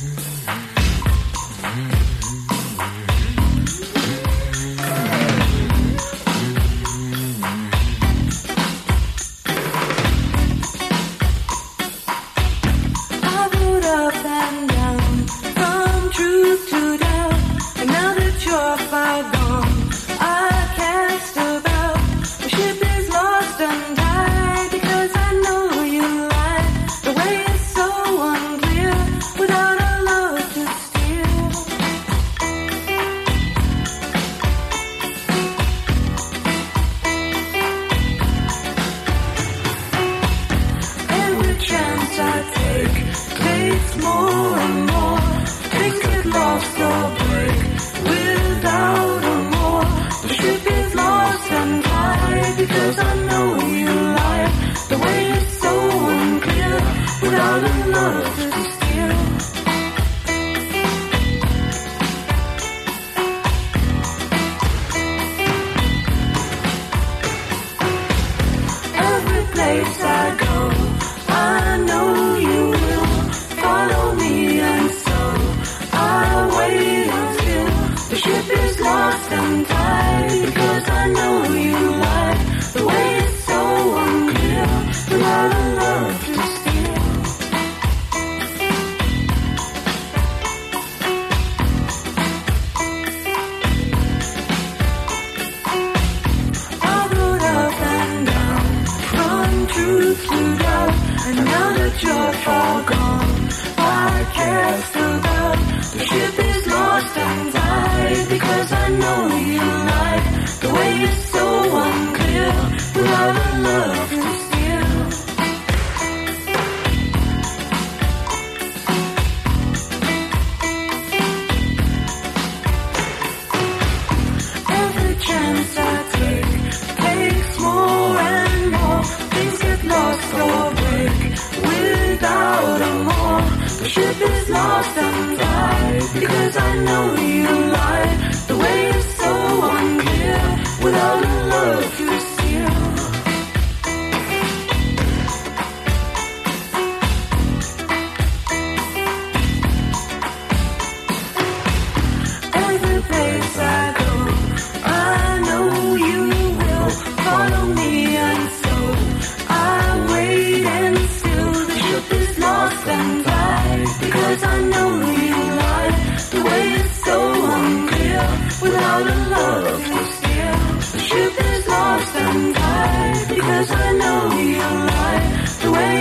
dream.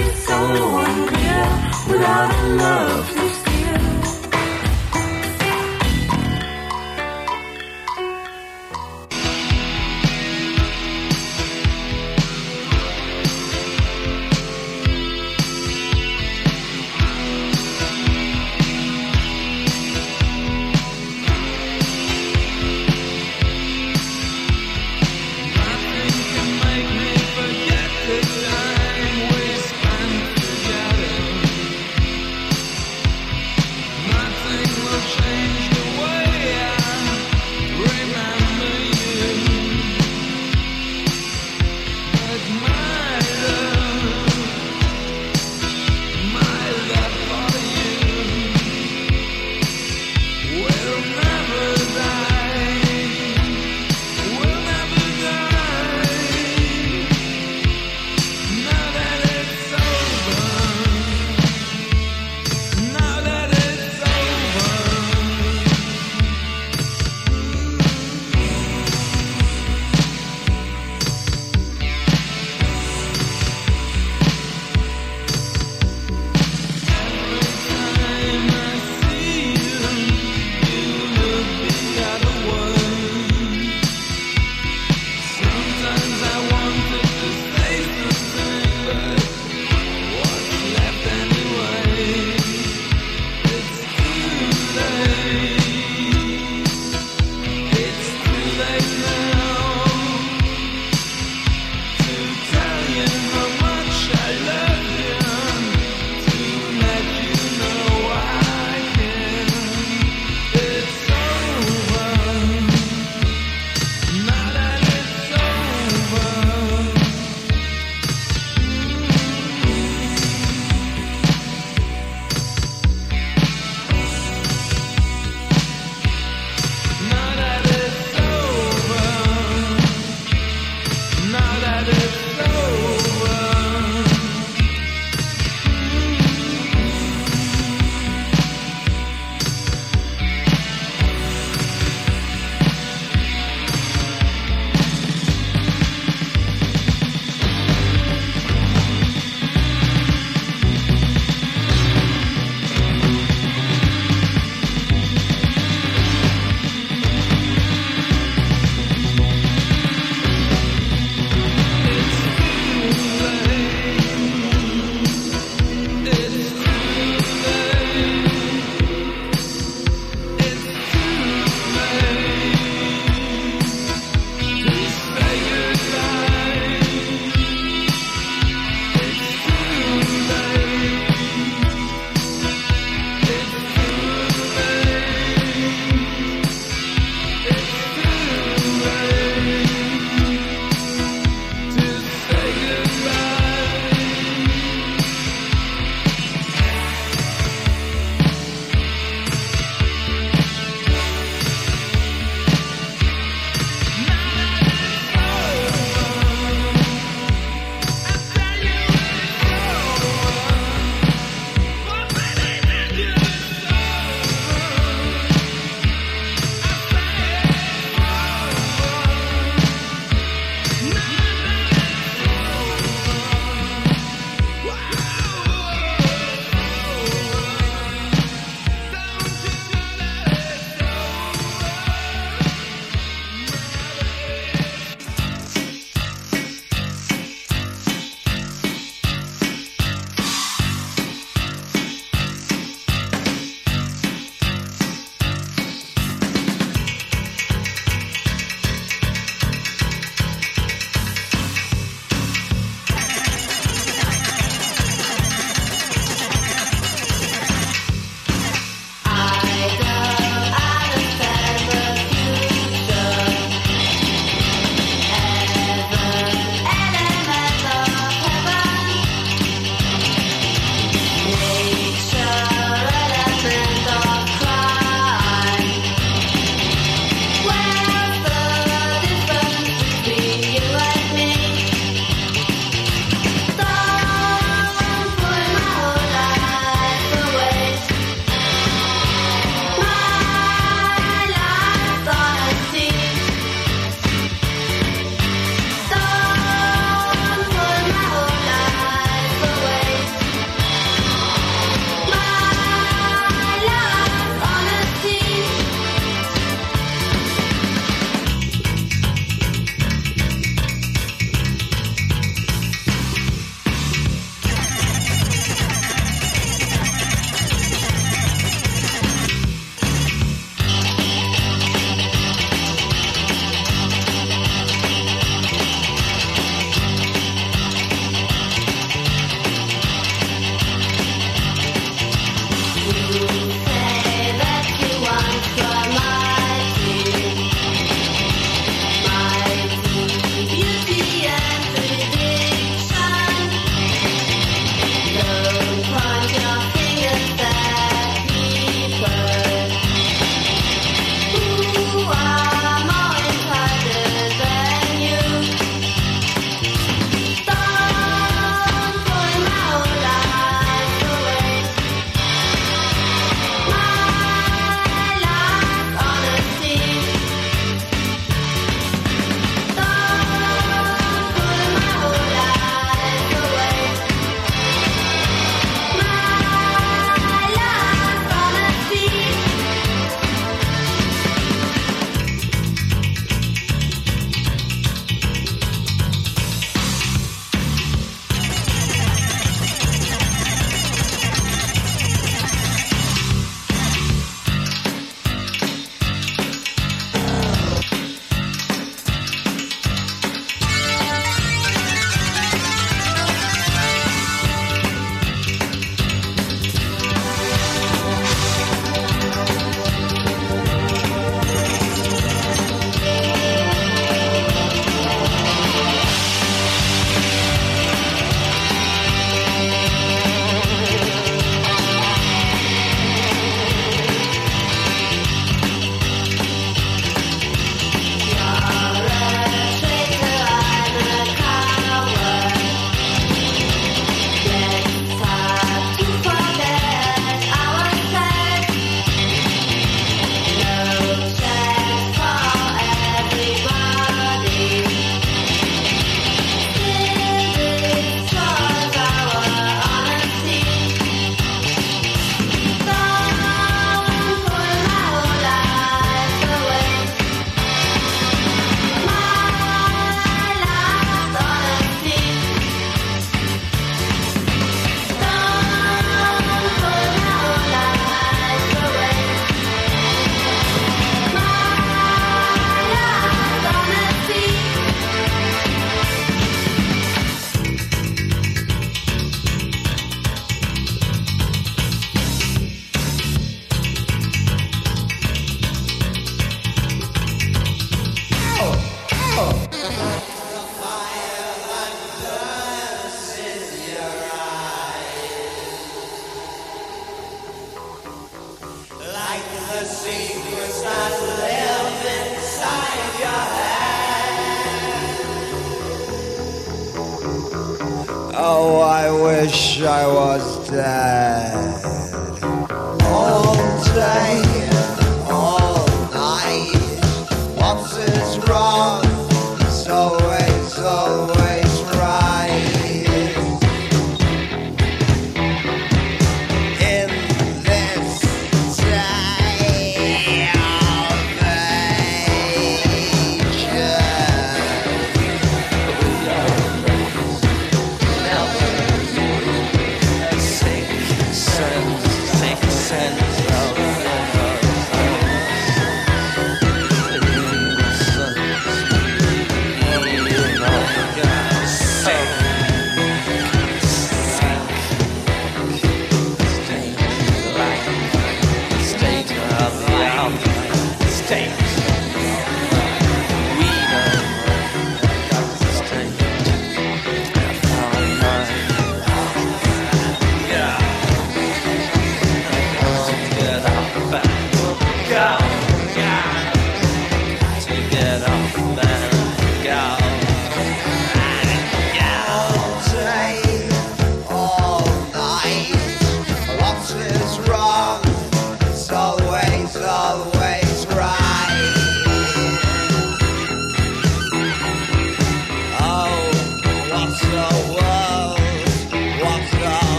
life so unclear without a love.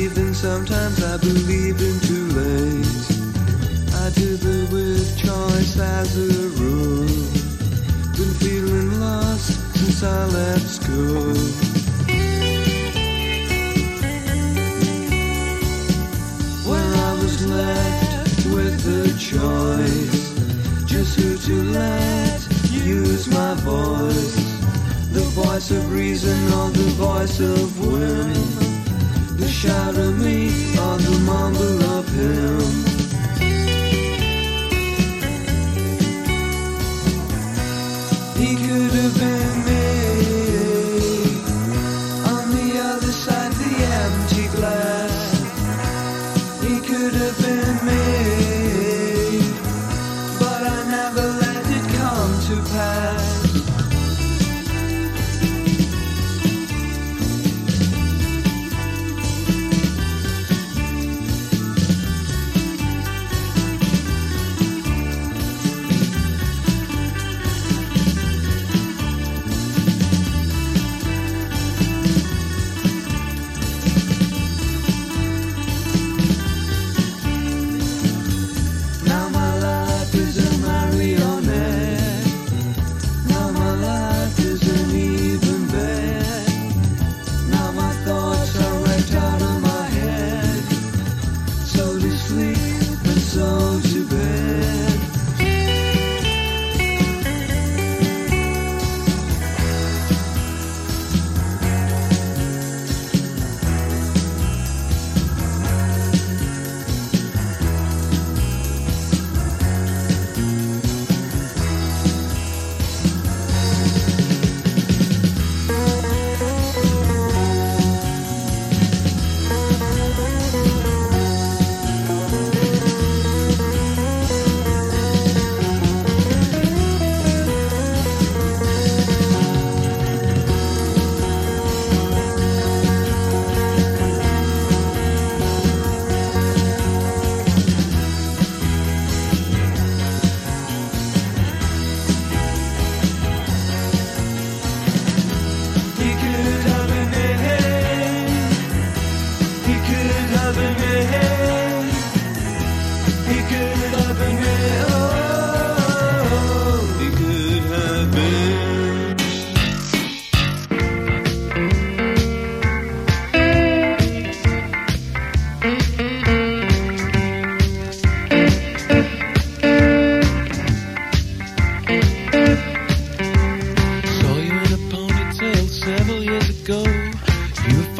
believe in, sometimes I believe in too late. I do dither with choice as a rule. Been feeling lost since I left school. When I was left with the choice just who to let use my voice the voice of reason or the voice of women shot of me, the mumble of him.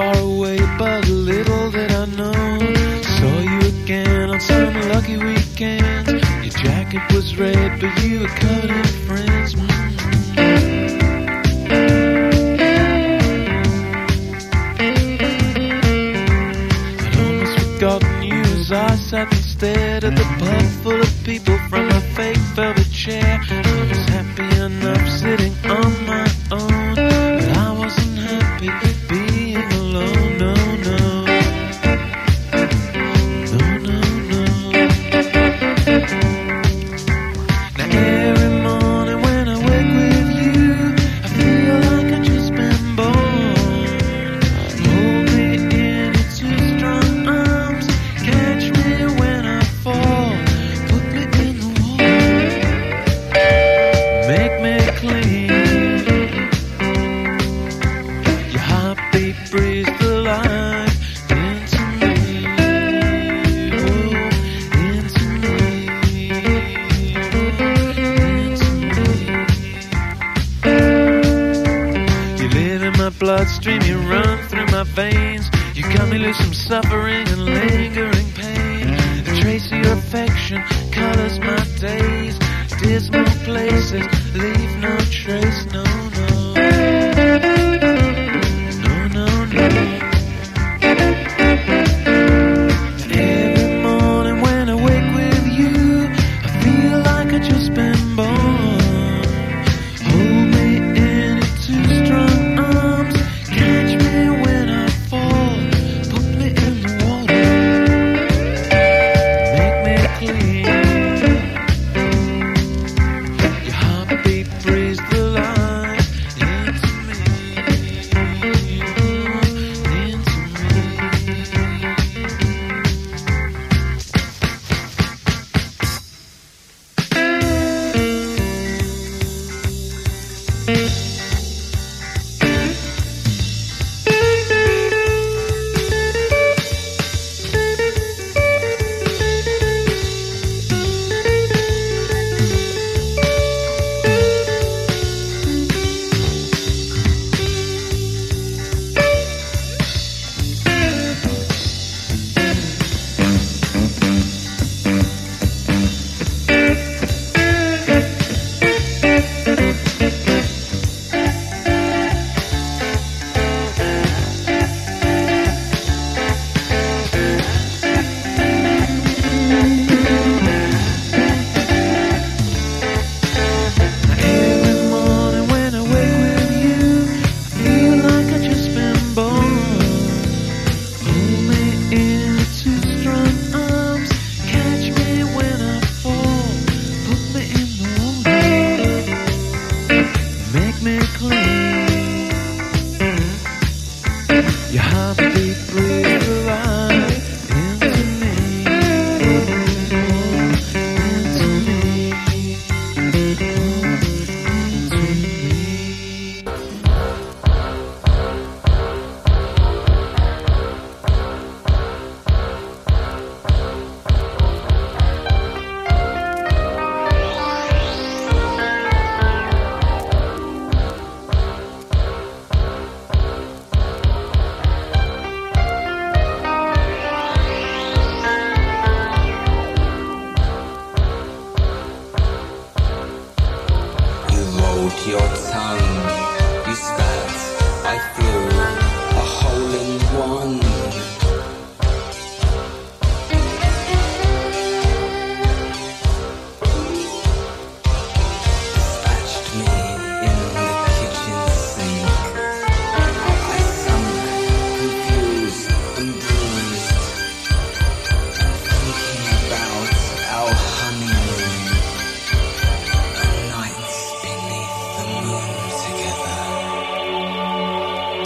far away, but little did I know. Saw you again on some lucky weekend. Your jacket was red, but you were covered in friends. I'd almost forgotten you as I sat and stared at the pub full of people from a fake velvet chair. I was happy enough sitting on my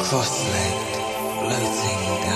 cross-legged, floating down.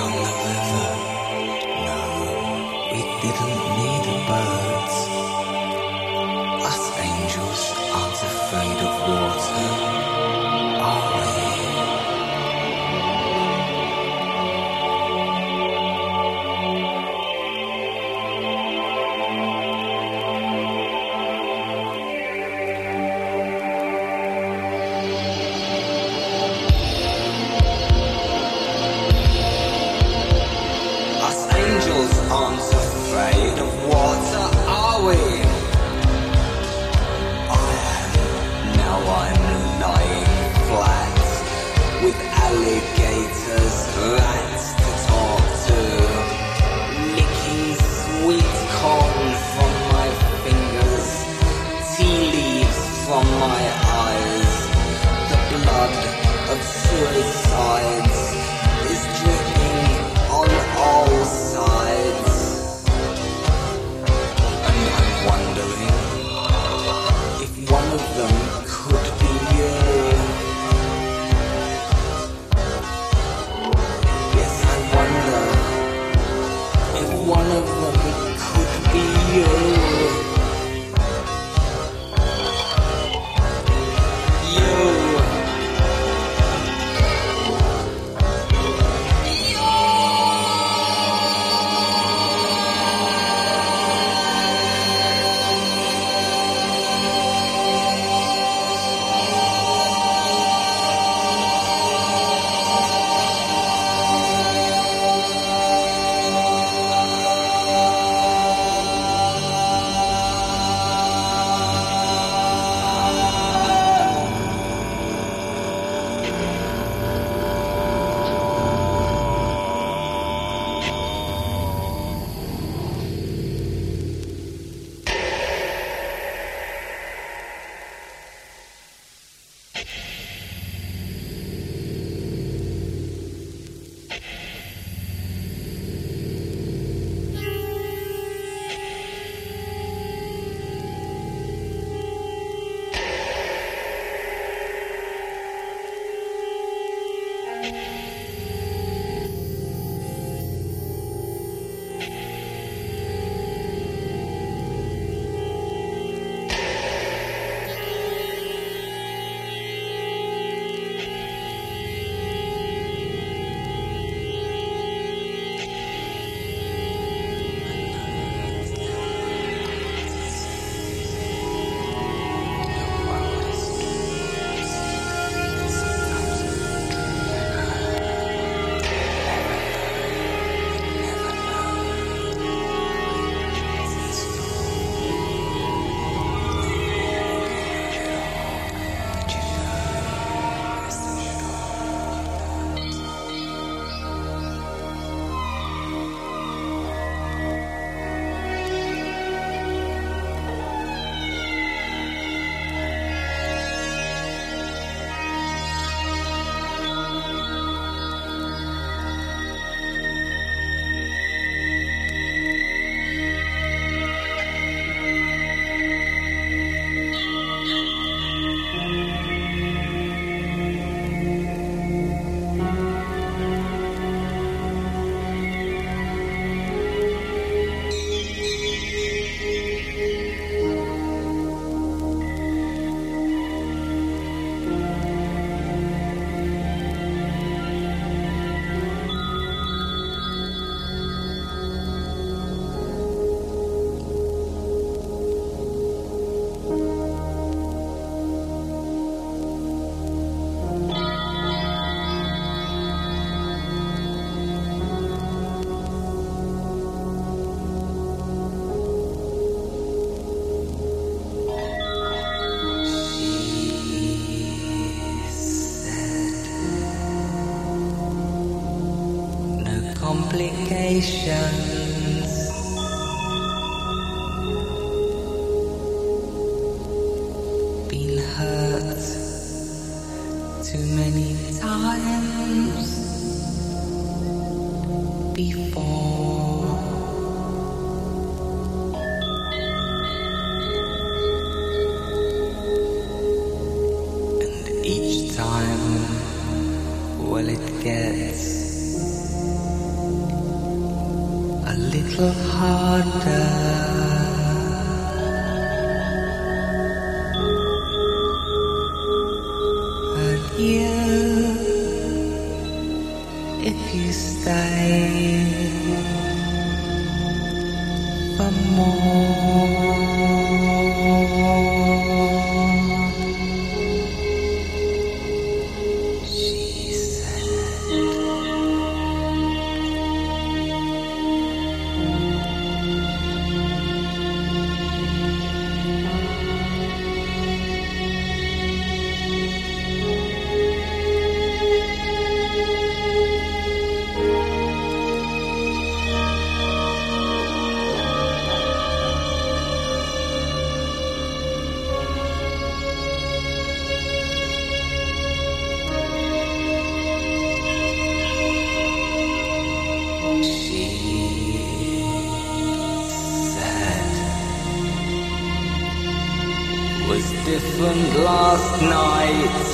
Application. last night.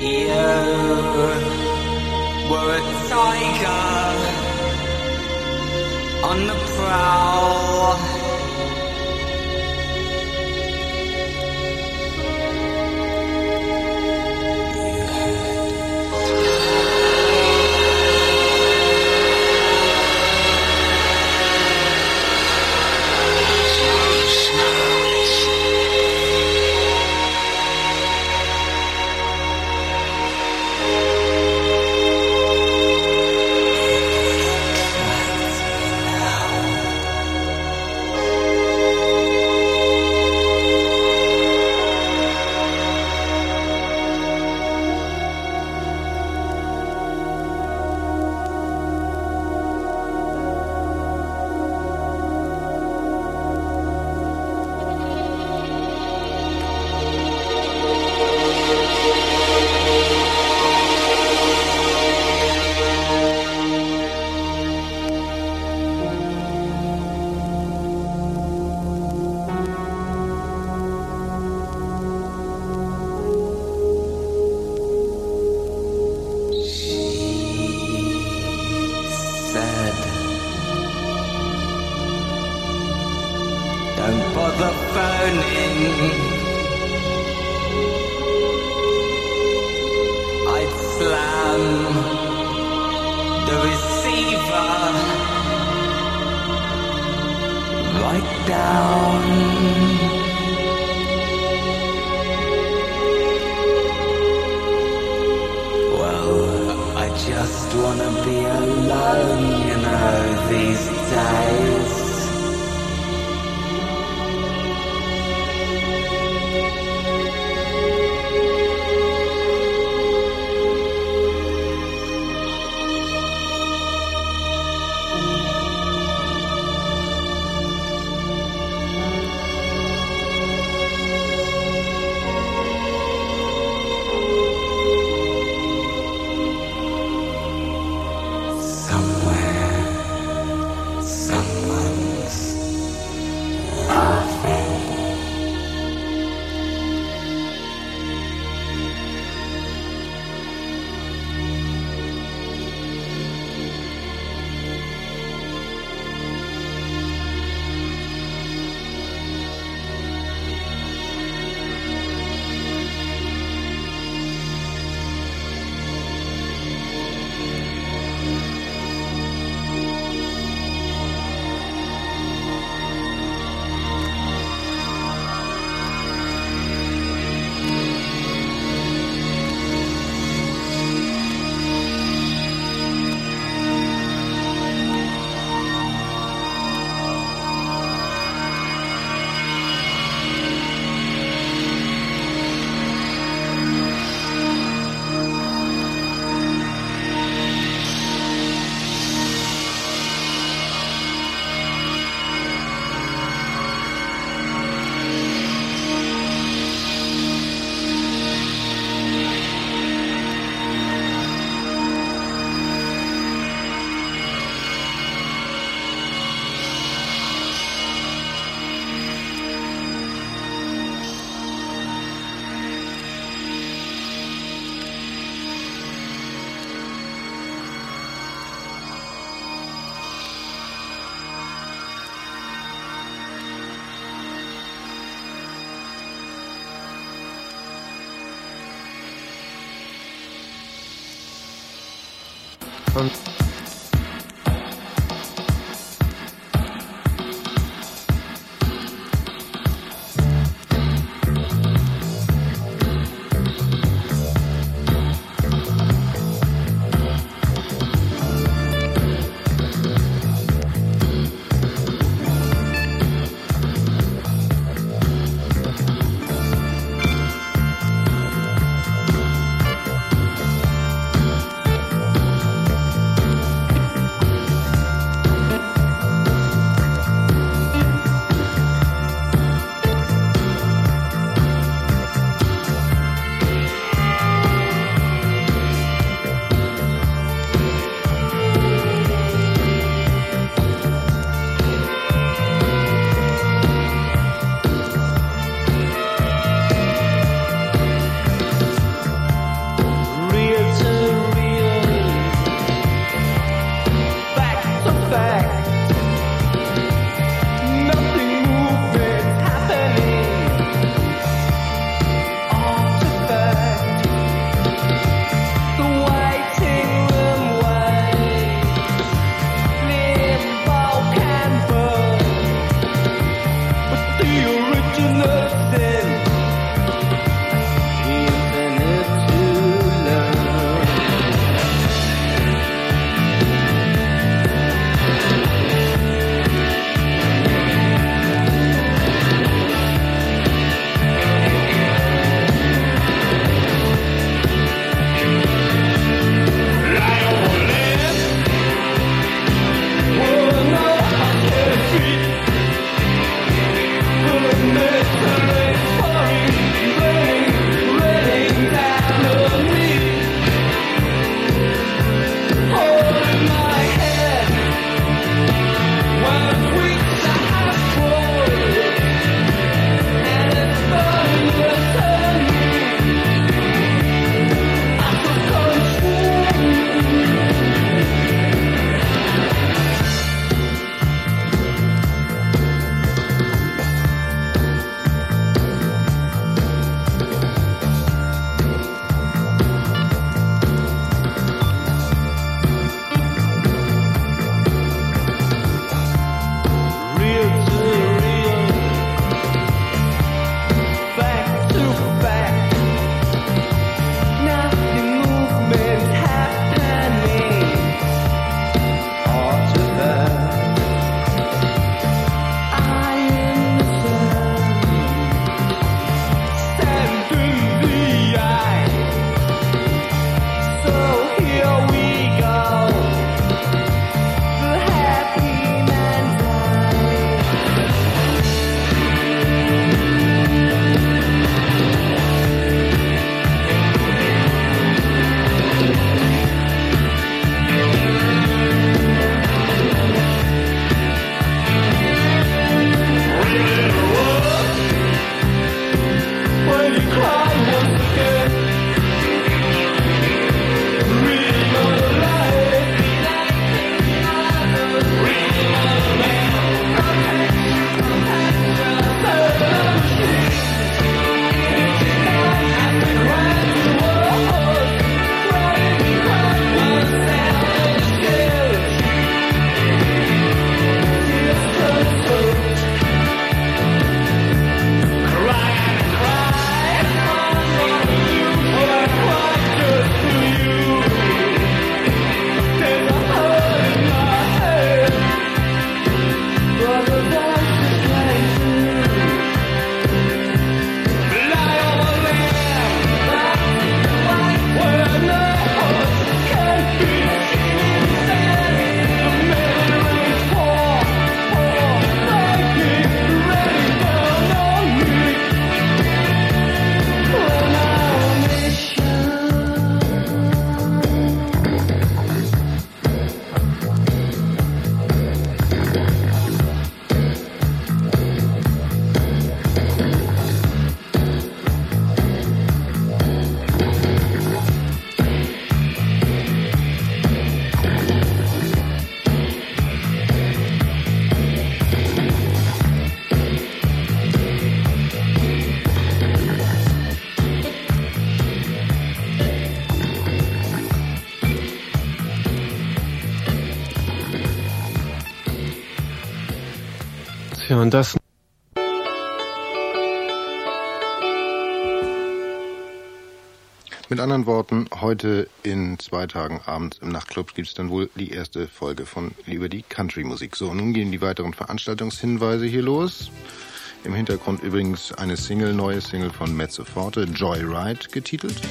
You were a tiger on the prowl. from Und das Mit anderen Worten, heute in zwei Tagen abends im Nachtclub gibt es dann wohl die erste Folge von Lieber die Country-Musik. So, nun gehen die weiteren Veranstaltungshinweise hier los. Im Hintergrund übrigens eine Single, neue Single von Mezzo Forte, Joyride getitelt.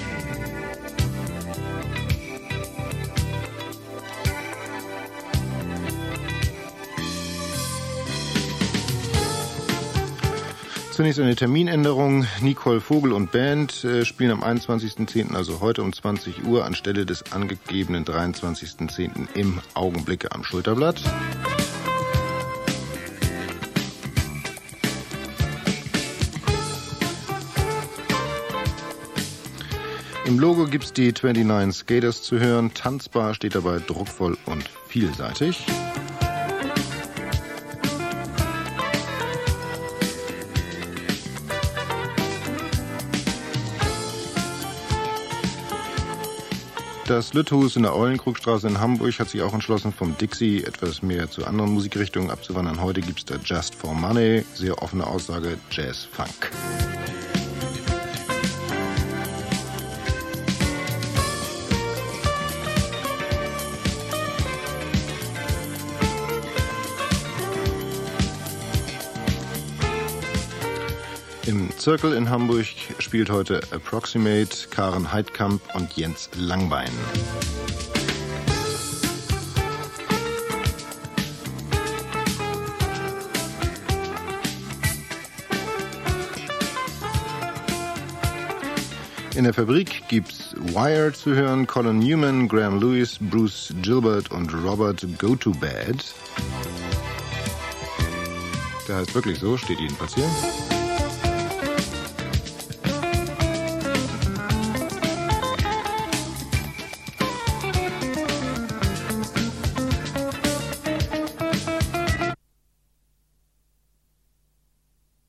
Zunächst eine Terminänderung. Nicole Vogel und Band äh, spielen am 21.10., also heute um 20 Uhr, anstelle des angegebenen 23.10. im Augenblicke am Schulterblatt. Im Logo gibt's die 29 Skaters zu hören. Tanzbar steht dabei druckvoll und vielseitig. Das Lütthus in der Eulenkrugstraße in Hamburg hat sich auch entschlossen, vom Dixie etwas mehr zu anderen Musikrichtungen abzuwandern. Heute gibt's da Just for Money, sehr offene Aussage, Jazz Funk. Zirkel in Hamburg spielt heute Approximate, Karen Heidkamp und Jens Langbein. In der Fabrik gibt's Wire zu hören, Colin Newman, Graham Lewis, Bruce Gilbert und Robert Go-To-Bad. Der heißt wirklich so, steht jedenfalls hier.